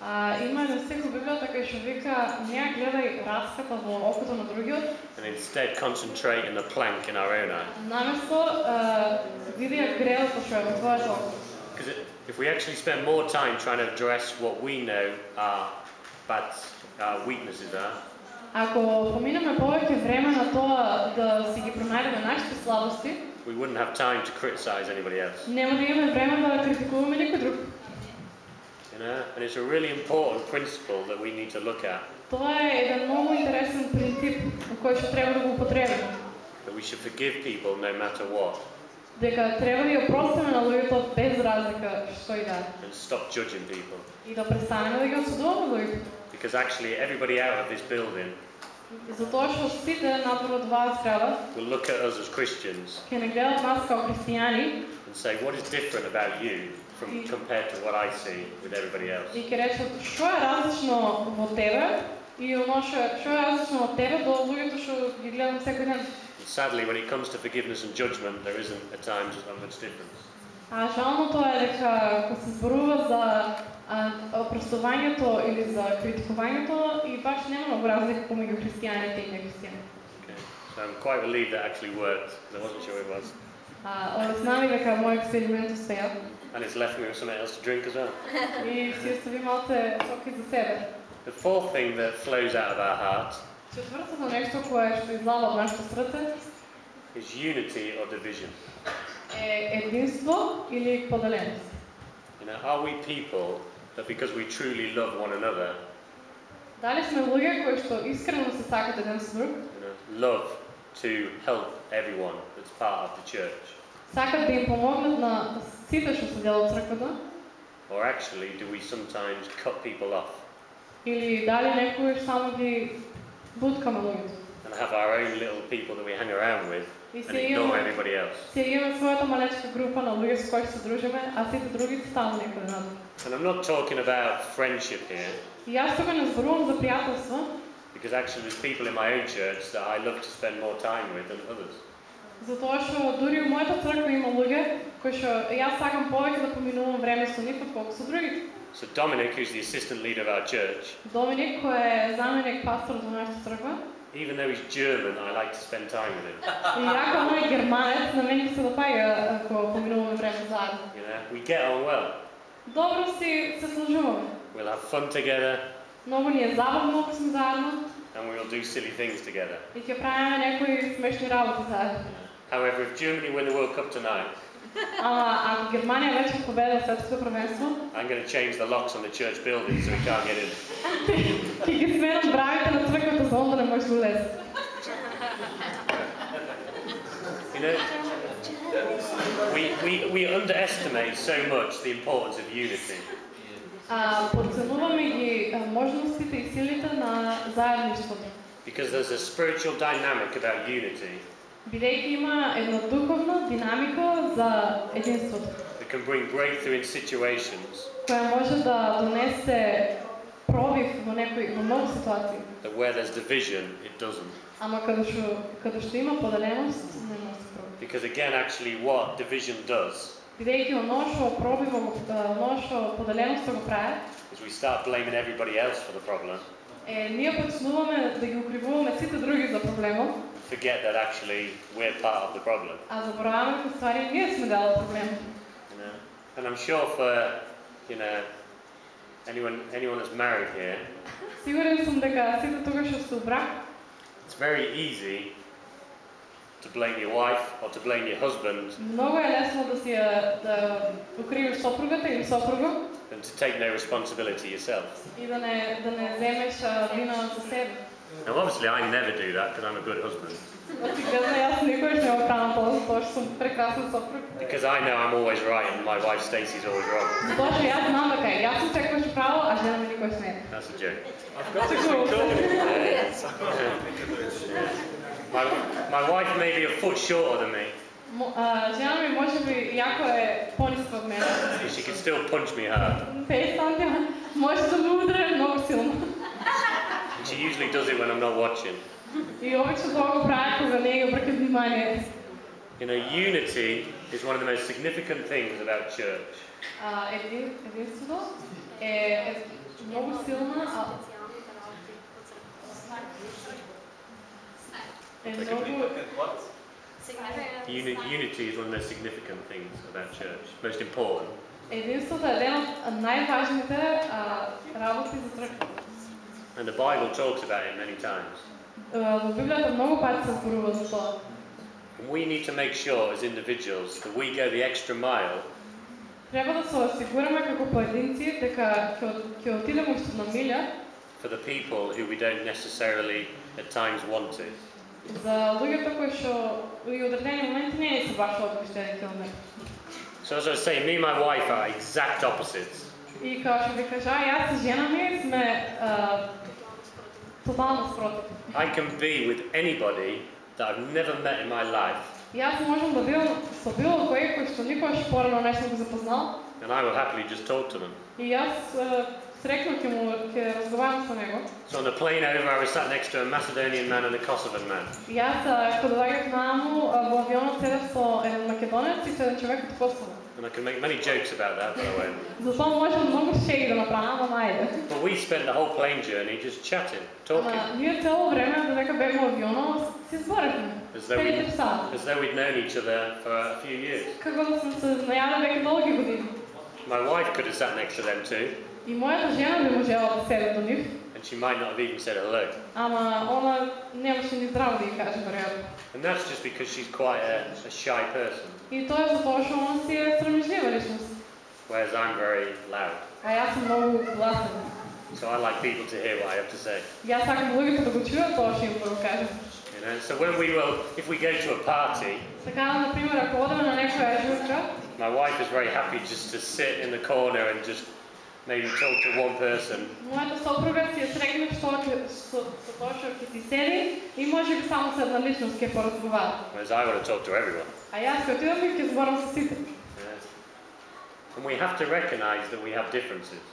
А, има еден стих во Библијата кај што вика не ја гледај раската во окото на другиот,
and instead concentrate on the plank in our own eye.
наместо а, види ја гредото што е во твоето око.
Because if we actually spend more time trying to address what we know our bad our weaknesses are,
Ако поминеме повеќе време на тоа да си ги пронајдеме нашите слабости,
we wouldn't have time to criticize anybody else.
нема да имаме време да критикуваме никој друг.
You know, and it's a really important principle that we need to look at.
Тоа е еден многу интересен принцип кој што треба да го употребиме.
That we should forgive people no matter what,
Дека треба да ја простиме на луѓето без разлика што и да е.
and stop judging people.
И да престанеме да ги осудуваме луѓето.
Because actually, everybody out of this building
Затоа што сите надвор од оваа зграда
will look at us as Christians
ќе не гледат нас како христијани
and say, "What is different about you from compared to what I see with everybody else?"
и ќе rečат што е различно во тебе и оно што е- што е различно од тебе до луѓето што ги гледам секој ден.
And sadly, when it comes to forgiveness and judgment, there isn't at times that much difference.
А жалното е дека кога се зборува за а, опростувањето или за критикувањето и баш нема многу разлика помеѓу христијаните и нехристијани.
Okay. So I'm quite relieved that actually worked because I wasn't sure it was.
А, Олеснами дека мој експеримент успеа
And it's left me with something else to drink as well.
и си остави малце соки за себе.
The fourth thing that flows out of our heart
Четвртото нешто кое што излава од нашето срце
is unity or division.
е единство или поделеност.
You know, are we people that because we truly love one another,
Дали сме луѓе кои што искрено се сакат еден со друг,
you know, love to help everyone that's part of the church?
сакат да им помогнат на сите што се дел од црквата,
Or actually, do we sometimes cut people off
или дали некојаш само ги буткаме луѓето.
and have our own little people that we hang around with
И
and
се
ignore
имаме,
everybody else?
се имаме својата малечка група на луѓе со кои се дружиме, а сите други ставаме некој надвор.
And I'm not talking about friendship here,
И јас тука не зборувам за пријателство,
because actually there's people in my own church that I love to spend more time with than others.
затоа што дури у мојата црква има луѓе кои што јас сакам повеќе да поминувам време со нив отколку со другите.
So Dominic, who's the assistant leader of our church,
Доминик, кој е заменик пастор за нашата црква,
even though he's German, I like to spend time with him.
и јако оној германец, на мене ми се допаѓа ако поминуваме време заедно.
You know, we get on well.
Добро си се сложуваме.
We'll have fun together,
Многу ни е забавно ако сме заедно
and we'll do silly things together.
и ќе правиме некои смешни работи заедно.
However, if Germany win the World Cup tonight,
Ама ако Германија вече победа светското првенство,
I'm going to change the locks on the church building so we can't get in.
ќе ги сменам бравите на црквата за он да не може да улезе.
You know, we, we, we underestimate so much the importance of unity.
А, подценуваме ги а, можностите и силите на заедништвото.
Because there's a spiritual dynamic about unity
Бидејќи има една духовна динамика за единството,
that can bring breakthrough in situations
која може да донесе пробив во некои во многу ситуации.
that where there's division, it doesn't.
Ама каде што каде што има поделеност, не носи пробив.
Because again, actually, what division does
Бидејќи оно што пробива, го- а, оно што поделеноста го прави,
is we start blaming everybody else for the problem
е ние почнуваме да ги укривуваме сите други за проблемот,
and forget that actually we're part of the problem.
а забораваме дека ствари ние сме дел од проблемот.
You know? And I'm sure for, you know, anyone, anyone that's married here,
Сигурен сум дека сите тука што сте у брак,
it's very easy to blame your wife or to blame your husband
Много е лесно да си я- да укриваш съпругата или съпруга
than to take no responsibility yourself.
и да не, да не вземеш а, вина за себе.
Now, obviously, I never do that because I'm a good husband.
Очевидно, аз никога ще не правя това, защото ще съм прекрасен съпруг.
Because I know I'm always right and my wife Stacey's always wrong.
Затова, че аз знам дека и аз съм секогаш право, а жена ми никога не е.
That's a joke.
Шегувам се.
My, my wife may be a foot shorter than me,
Мо- а, Жена ми може би яко е по-ниска от мен.
but she can still punch me hard.
5 сантима може да ме ударе много силно.
And she usually does it when I'm not watching.
И обича това го правя, кога не ги обръка внимание.
You know, unity is one of the most significant things about church.
А, един, единството е, е много силна, а е много...
Uni- unity is one of the most significant things about church, most important.
Единството е един от най-важните а, работи за църква.
And the Bible talks about it many times.
А, В Библията много пъти се зборува за това.
And we need to make sure as individuals that we go the extra mile
Трябва да се осигураме како поединци дека ќе од- ќе отидеме уште на милја
for the people who we don't necessarily at times want to.
за луѓето кои што и одредени моменти не ни се баш одвиште еден километр.
So as I was saying, me and my wife are exact opposites.
И како што ви кажа, јас и жена ми сме а, тотално спротив.
I can be with anybody that I've never met in my life,
И аз можам да бидам со било кој кој што никогаш порано не сум го запознал
and I will happily just talk to them.
и јас а, срекно ќе му ќе разговарам со него.
So on the plane over, I was sat next to a Macedonian man and a Kosovan man.
И јас а, кога доаѓав нааму а, во авионот седев со еден македонец и со еден човек од Косово.
And I can make many jokes about that, by the way.
Затоа можам многу шеги да направам, ама ајде.
But we spent the whole plane journey just chatting, talking,
Ама ние цело време додека бевме во авионот си зборевме.
as though, we,
Целите часа.
as though we'd known each other for a few years.
Како да сме се знаеле веќе долги години.
My wife could have sat next to them too,
И мојата жена би можела да седе до нив,
and she might not have even said hello.
ама она немаше ни здраво да ја каже веројатно.
And that's just because she's quite a, a shy person,
И тоа е затоа што она си е срамежлива личност.
whereas I'm very loud.
А јас сум многу гласен.
So I like people to hear what I have to say.
Јас сакам луѓето да го чујат тоа што им да го кажам.
You know, so when we will, if we go to a party,
Така, например, ако одеме на некоја журка,
my wife is very happy just to sit in the corner and just maybe talk to one person.
мојата сопруга си е срекна што ќе со, со тоа што ќе си седи и може би само со една личност ќе поразговара.
Whereas I want to talk to everyone.
А јас кога отидам и ќе зборам со сите.
Yeah. And we have to recognize that we have differences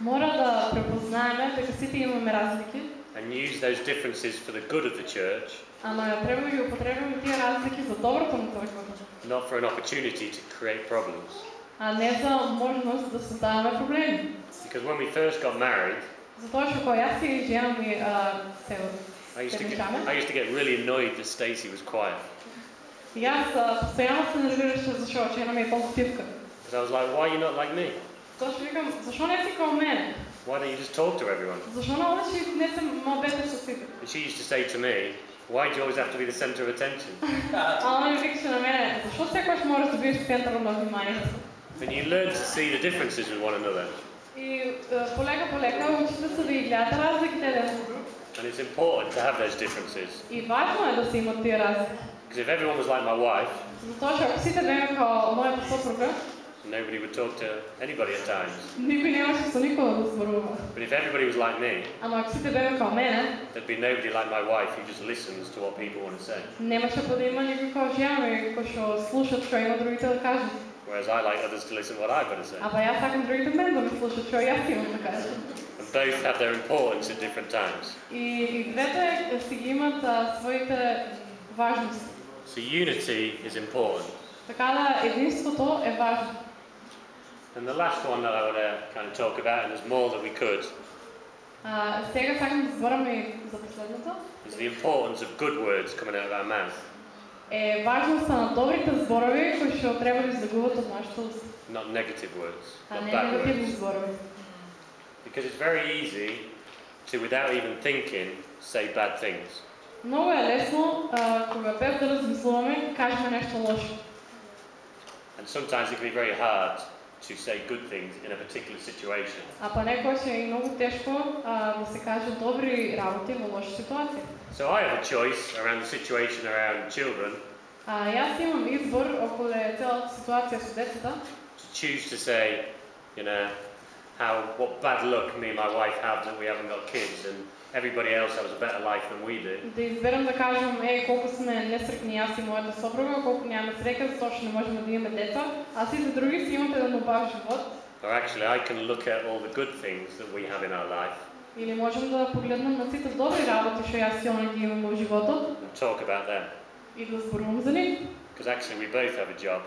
Мора да препознаеме дека сите имаме разлики,
and use those differences for the good of the church,
ама треба да ги употребиме тие разлики за доброто на црквата,
not for an opportunity to create problems.
а не за можност да създаваме проблеми.
Because when we first got married,
Затоа што кога јас и жена ми а, се
I used, to
се
get,
мешаме,
I used to get really annoyed that Stacey was quiet.
и аз а, постоянно се нервираше зашто жена ми е по-активка.
Because I was like, why are you not like me?
Тоа што викам, зашо не си као мене?
Why don't you just talk to everyone?
Зашо не одеш и не се мобете со сите?
And she used to say to me, why do you always have to be the centre of attention?
А она ми викаше на мене, зашо секогаш мораш да бидеш центарот на вниманието?
And you learn to see the differences with one another.
И е, полека полека учите се да ги гледате разликите еден со друг.
And it's important to have those differences.
И важно е да се имат тие разлики.
Because if everyone was like my wife,
Затоа што ако сите беме као мојата сопруга,
nobody would talk to anybody at times.
никој немаше со никого да зборува.
But if everybody was like me,
Ама ако сите беме као мене,
there'd be nobody like my wife who just listens to what people want to say.
немаше па да има никој као жена ми кој што слушат што има другите да кажат.
Whereas I like others to listen to what I've got to say.
Ама јас сакам другите мен да ме слушат што јас имам да кажам.
And both have their importance at different times.
И, и двете си ги имат а, своите важности.
So unity is important.
Така да единството е важно.
And the last one that I want to kind of talk about, and there's more that we could,
А, сега сакам да зборам и за последното.
is the importance of good words coming out of our mouth,
Е важноста на добрите зборови кои што треба да излегуват од нашите уста,
not negative words,
а не негативни зборови.
Because it's very easy to, without even thinking, say bad things.
Много е лесно, кога без да размислуваме, кажем нещо лошо.
And sometimes it can be very hard to say good things in a particular situation.
А па некојаш е и многу тешко а, да се каже добри работи во лоша ситуација.
So I have a choice around the situation around children
А јас имам избор околу целата ситуација со децата,
to choose to say, you know, how what bad luck me and my wife have that we haven't got kids and everybody else has a better life than we do.
да изберам да кажам, е, колку сме несрекни јас и мојата сопруга, колку нямаме среќа затоа што не можеме да имаме деца, а сите други си имат еден убав живот.
Or actually, I can look at all the good things that we have in our life
Или можем да погледнем на сите добри работи што јас и она ги имам во животот
and talk about them.
и да зборувам за нив.
Because actually, we both have a job.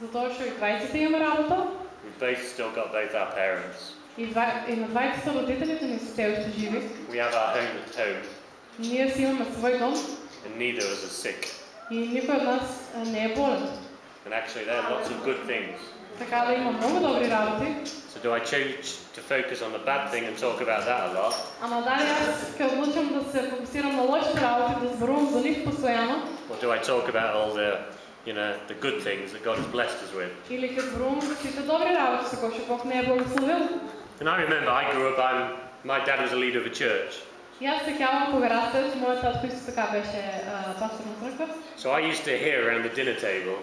Затоа што и двајците имаме работа,
We've both still got both our parents.
и, два, и на двајците родителите ни се се уште живи.
We have our home at home,
Ние си имаме свој дом
and neither of us are sick.
и никој од нас а, не е болен.
And actually, there are lots of good things.
Така да има многу добри работи,
So, do I choose to focus on the bad thing and talk about that a lot?
ама дали јас ќе одлучам да се фокусирам на лошите работи, да зборувам за нив постојано,
Or do I talk about all the, you know, the good things that God has blessed us with?
или ќе зборувам за сите добри работи со кои што Бог не е благословил.
And I remember I grew up, I'm, my dad was a leader of a church.
Јас се сеќавам кога растев, мојот татко исто така беше а, пастор на црква.
So I used to hear around the dinner table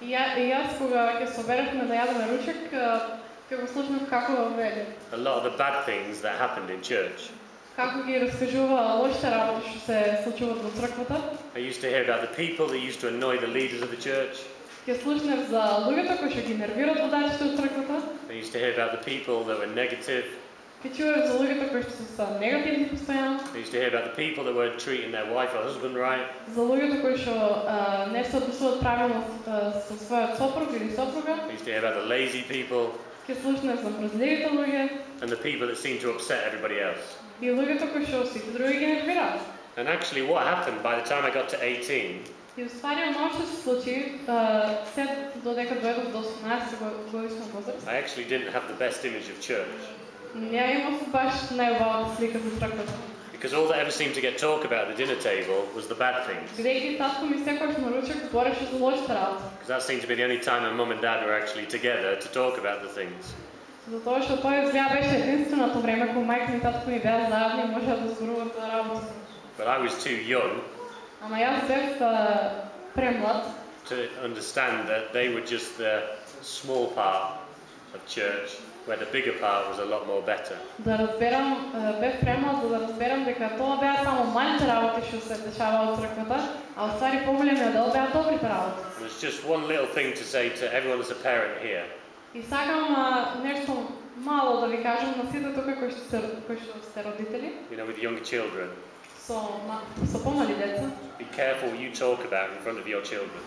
И, ја, и јас кога ќе соберавме да јадеме ручек, а, ќе го слушнав како вели,
a lot of the bad things that happened in church.
како ги раскажува лошите работи што се случуваат во црквата.
I used to hear about the people that used to annoy the leaders of the church.
Ќе слушнав за луѓето кои што ги нервираат водачите од црквата.
I used to hear about the people that were negative.
Ќе чував за луѓето кои што се негативни постојано.
I used to hear about the people that weren't treating their wife or husband right.
За луѓето кои што а, не се однесуваат правилно а, со својот сопруг или сопруга.
I used to hear about the lazy people
Ќе слушнав за мрзливите луѓе
and the people that seem to upset everybody else.
и луѓето кои што сите други ги нервираат.
And actually, what happened by the time I got to 18
И уствари оно што се случи а, се додека дојдов до 18 го- годишна возраст.
I actually didn't have the best image of church.
Не имав баш најубавата слика за црквата.
Because all that ever seemed to get talked about at the dinner table was the bad things.
Бидејќи татко ми секогаш на ручек збореше за лошите работи.
Because that seemed to be the only time my mum and dad were actually together to talk about the things.
Затоа што тој изгледа беше единственото време кога мајка ми и татко ми беа заедно и можеа да зборуваат за работа.
But I was too young
Ама јас бев а, премлад
to understand that they were just the small part of church, where the bigger part was a lot more better.
да разберам, а, бев премлад за да разберам дека тоа беа само малите работи што се дешаваа од црквата, а уствари поголемиот дел беа добрите работи.
And it's just one little thing to say to everyone as a parent here.
И сакам а, нешто мало да ви кажам на сите тука кои што се кои што сте родители
you know, with younger children.
со ма- со помали деца.
Be careful what you talk about in front of your children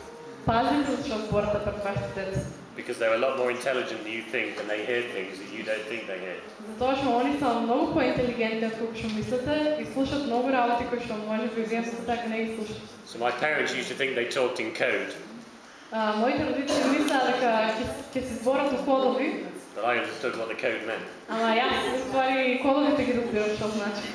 Пазите за што зборите пред вашите деца.
because they're a lot more intelligent than you think and they hear things that you don't think they hear.
Затоа што они се многу поинтелигентни од колку што мислите и слушат многу работи кои што може би вие сте така не ги слушате.
So my parents used to think they talked in code,
А, моите родители мислеа дека ќе ќе се зборат у кодови,
but I understood what the code meant.
ама јас уствари кодовите ги разбирам што значи.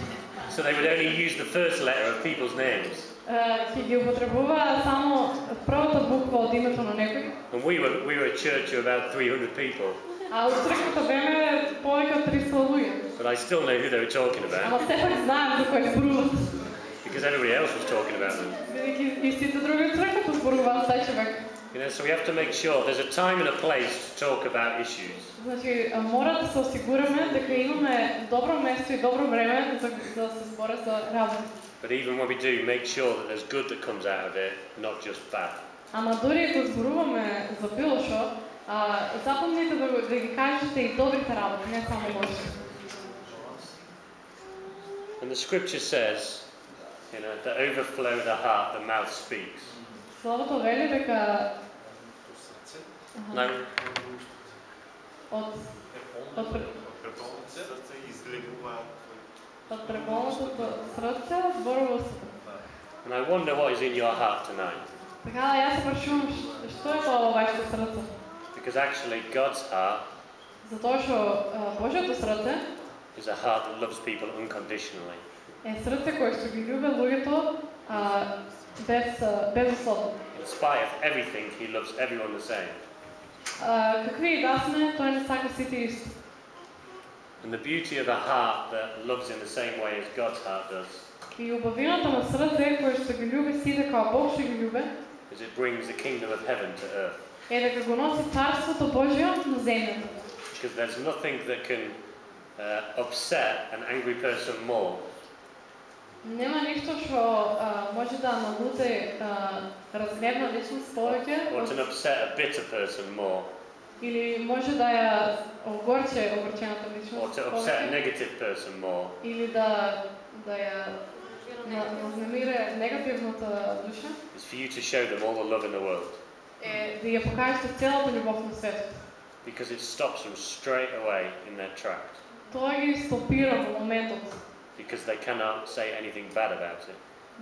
So they would only use the first letter of people's names.
А, Ќе ги употребуваа само првата буква од името на некој,
And we were, we were a church of about 300 people,
а од црквата беме повеќе од 300 луѓе.
but I still know who they were talking about
Ама сепак знаем за кој зборуват.
because everybody else was talking about them.
Бидејќи и сите други од црквата зборуваат тај човек.
You know, so we have to make sure there's a time and a place to talk about issues.
Значи, а, мора да се осигураме дека имаме добро место и добро време за да се збори за работа.
But even when we do, make sure that there's good that comes out of it, not just bad.
Ама дури ако зборуваме за било што, а, запомнете да, го- да ги кажете и добрите работи, не само лошите.
And the scripture says, you know, that overflow the heart, the mouth speaks.
Словото вели дека
Now,
од од пр-
Сърце излегува
and I wonder what is in your heart tonight.
Така да јас се прашувам ш- што е тоа во вашето срце.
Because actually, God's heart
Затоа што а, Божјото срце
is a heart that loves people unconditionally.
е срце кое што ги љубе луѓето а, без, а, безусловно.
In spite of everything, he loves everyone the same.
А, какви и да сме, той не сака сите исти.
And the beauty of a heart that loves in the same way as God's heart does
И убавината на срце, кој што ги љуби сите како Бог што ги љубе,
is it brings the kingdom of heaven to earth.
е дека го носи Царството Божие на земјата.
Because there's nothing that can uh, upset an angry person more
Нема ништо што а, може да налуте а, разгневна личност повеќе
or
од-
to upset a bitter person more
или може да ја огорче огорчената
or
личност
to upset a
повеќе
negative person more
или да да ја на- вознемире негативната душа
is for you to show them all the love in the world.
е да ја покажете целата љубов на светот.
Because it stops them straight away in their track.
Тоа ги стопира во моментот,
Because they cannot say anything bad about it.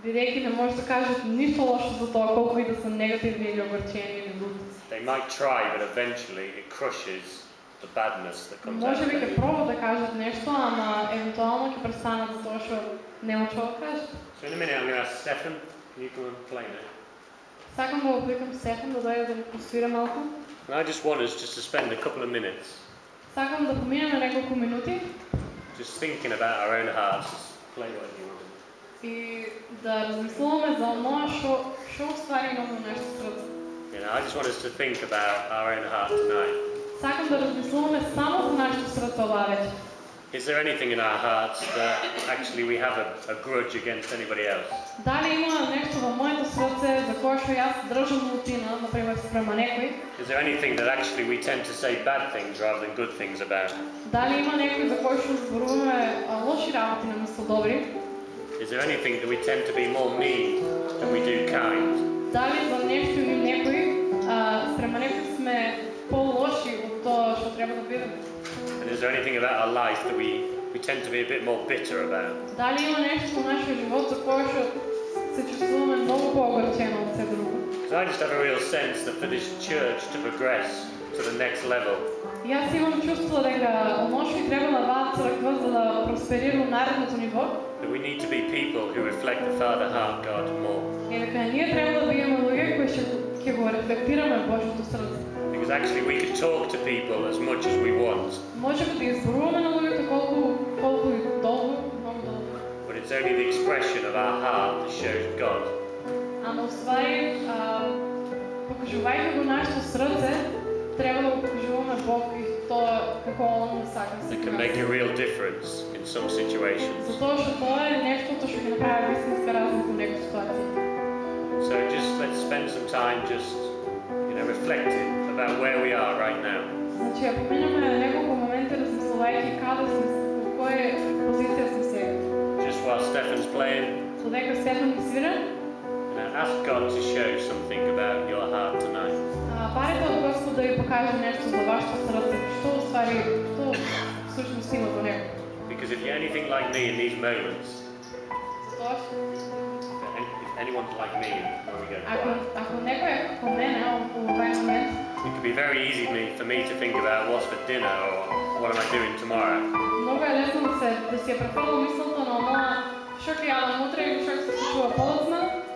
бидејќи не може да кажат ништо лошо за тоа колку и да се негативни или огорчени или лути.
They might try, but eventually it crushes the badness that comes out
Може
of
би ќе
them.
пробат да кажат нешто, ама евентуално ќе престанат за тоа што нема што да кажат.
So in a minute I'm going to ask Stefan, can you come and play now?
Сакам да го викам Стефан да дојде да ни посвира малку.
And I just want us just to spend a couple of minutes
Сакам да поминеме неколку минути
just thinking about our own hearts. Just play whatever you want.
и да размислуваме за оноа што што уствари имаме во нашето срце.
You know, I just want us to think about our own heart tonight.
Сакам да размислуваме само за нашето срце оваа вечер.
Is there anything in our hearts that actually we have a, a grudge against anybody else?
Дали има нешто во моето срце за кое што јас држам лутина, например спрема некој?
Is there anything that actually we tend to say bad things rather than good things about?
Дали има некој за кој што зборуваме а, лоши работи наместо добри?
Is there anything that we tend to be more mean than we do kind?
Дали за нешто или некој а, спрема некој сме по-лоши од тоа што треба да бидеме?
And is there anything about our life that we, we tend to be a bit more bitter about?
Дали има нешто во нашиот живот за кое што се чувствуваме многу поогорчено од се друго?
Because I just have a real sense that for this church to progress to the next level,
И Јас имам чувство дека оно што и треба на оваа црква за да просперира во наредното ниво,
that we need to be people who reflect the Father heart God more.
е дека ние треба да бидеме луѓе кои ќе ќе го рефлектираме Божјото срце.
Because actually we could talk to people as much as we want,
Можеме да изборуваме на луѓето колку колку и долго, многу долго.
but it's only the expression of our heart that shows God.
Ама уствари, а, покажувајќи го нашето срце, треба да го покажуваме Бог и тоа како Он не сака да се
That can make a
покаже.
real difference in some situations.
Затоа што тоа е нештото што ќе направи вистинска разлика во некои ситуации.
So just let's spend some time just, you know, reflecting about where we are right now.
Значи, ако минеме неколку моменти размислувајќи каде сме, во која позиција сме сега.
Just while Stefan's playing,
Додека Стефан ги свира,
you know, ask God to show something about your heart tonight.
а, барете од Господ да ви покаже нешто за вашето срце, што уствари, што всушност има во него.
Because if you're anything like me in these moments,
Затоа што
and if anyone's like me when we go
ако,
quiet,
ако некој е како мене во во овај момент,
it can be very easy me, for me to think about what's for dinner or what am I doing tomorrow.
многу е лесно да се да си ја префрлам мислата на онаа што ќе јадам утре или што ќе се случува подоцна,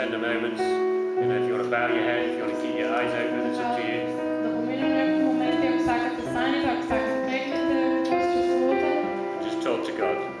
spend a moment. You know, if you want to bow your head, if you want to keep your eyes open, it's up to you. Just talk to God.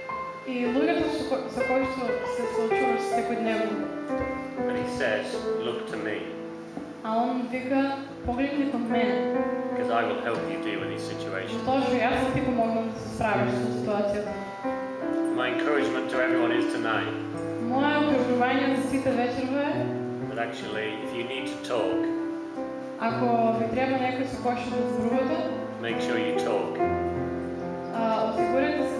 и луѓето со, кои, со кои што се соочуваш секојдневно.
And he says, Look to me,
А он вика, погледни кон мене,
because I will help you deal with these situations.
затоа што јас ќе ти помогнам да се справиш со ситуацијата.
My encouragement to everyone is tonight
Моја окружување за сите вечерва е,
that actually, if you need to talk,
ако ви треба некој со кој што да зборувате,
make sure you talk.
а, осигурете се дека зборите,
Now,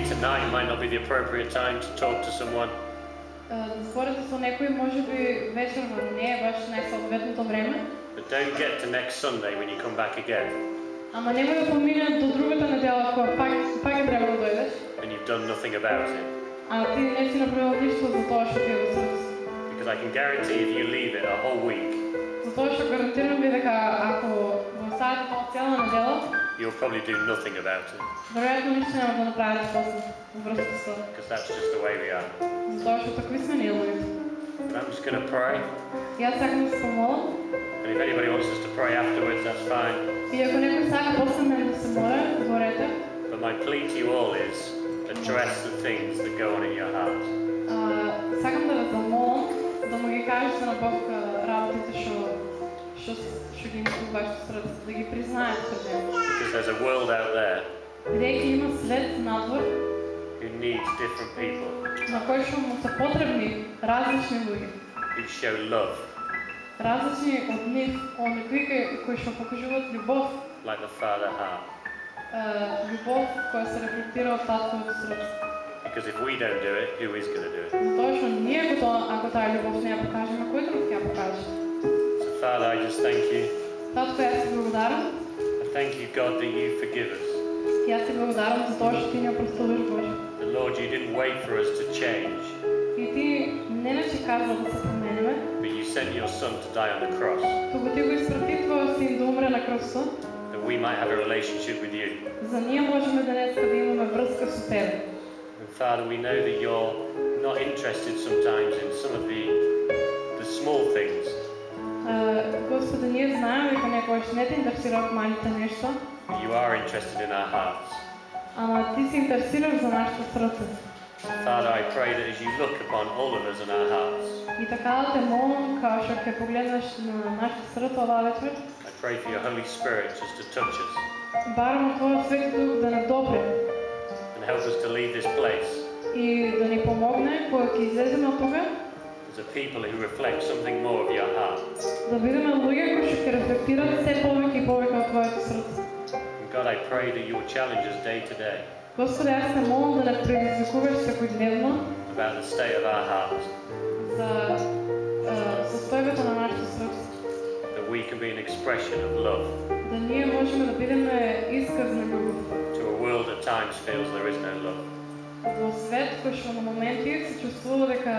it might not be tonight, it might not be the appropriate time to talk to someone,
а, да зборите со некој, може би вечерва не е баш најсоодветното време,
but don't get to next Sunday when you come back again
ама нема да помине до другата недела кога пак пак ќе треба да дојдеш,
and you've done nothing about it.
а ти не си направил ништо за тоа што ти е во срце.
Because I can guarantee if you leave it a whole week,
Затоа што гарантирам ви дека ако го оставите тоа цела недела,
you'll probably do nothing about it.
веројатно ништо нема да направите после во врска со
Because that's just the way we are.
затоа што такви сме ние луѓето.
And I'm just going to pray.
И Јас сакам да се помолам
And if anybody wants us to pray afterwards, that's fine.
и ако некој сака после мене да се моля, говорете.
But my plea to you all is address the things that go on in your heart.
А, сакам да ве замолам да му ги кажете на Бог а, работите што ги да ги пред Него.
Because there's a world out there
Бидејќи има свет надвор
who needs different people
на кој што му се потребни различни луѓе.
who show love
Различни од нив, онакви кои, кои што покажуваат љубов,
like the Father heart.
а, љубов која се рефлектира од татковото срце.
Because if we don't do it, who is going to do it?
Што ние ако таа љубов не ја покажеме, кој друг ќе ја покаже?
So, Father, I just thank you.
Татко, јас ти благодарам.
I thank you, God, that you forgive us.
Јас ти благодарам за тоа што ти не простовиш Боже.
That, Lord, you didn't wait for us to change,
И ти не не чекава да се промениме,
but you sent your Son to die on the cross
туку ти го испрати твојот син да умре на крстот,
that we might have a relationship with you.
за ние можеме денеска да имаме врска со тебе.
And Father, we know that you're not interested sometimes in some of the, the small things,
А, Господи, ние знаеме дека некогаш не те интересираат малите нешта,
you are interested in our hearts.
ама ти се интересираш за нашето срце.
Father, I pray that as you look upon all of us and our hearts,
И така те молам, као што ќе погледнеш на нашето срце оваа вечер,
I pray for your Holy Spirit just to touch us
барам Твојот Свети Дух да не допре
and help us to leave this place
и да ни помогне кога ќе излеземе од тука,
as a people who reflect something more of your heart.
да бидеме луѓе кои што ќе рефлектираат се повеќе и повеќе од Твоето срце.
And God, I pray that you will challenge us day to day
Господи, аз те молам да не предизвикуваш секојдневно
about the state of our heart,
за а, состојбата на нашето срце.
that we can be an expression of love
Да ние можеме да бидеме изказ на љубов.
to a world at times feels there is no love.
Во свет кој што на моменти се чувствува дека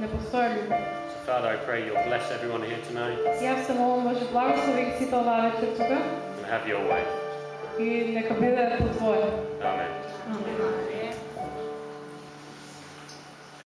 не постои љубов.
So, Father, I pray you'll bless everyone here tonight
Јас се молам Боже, благослови ги сите оваа вечер тука
and have your way.
и нека биде по Твое.
Amen.
Амин.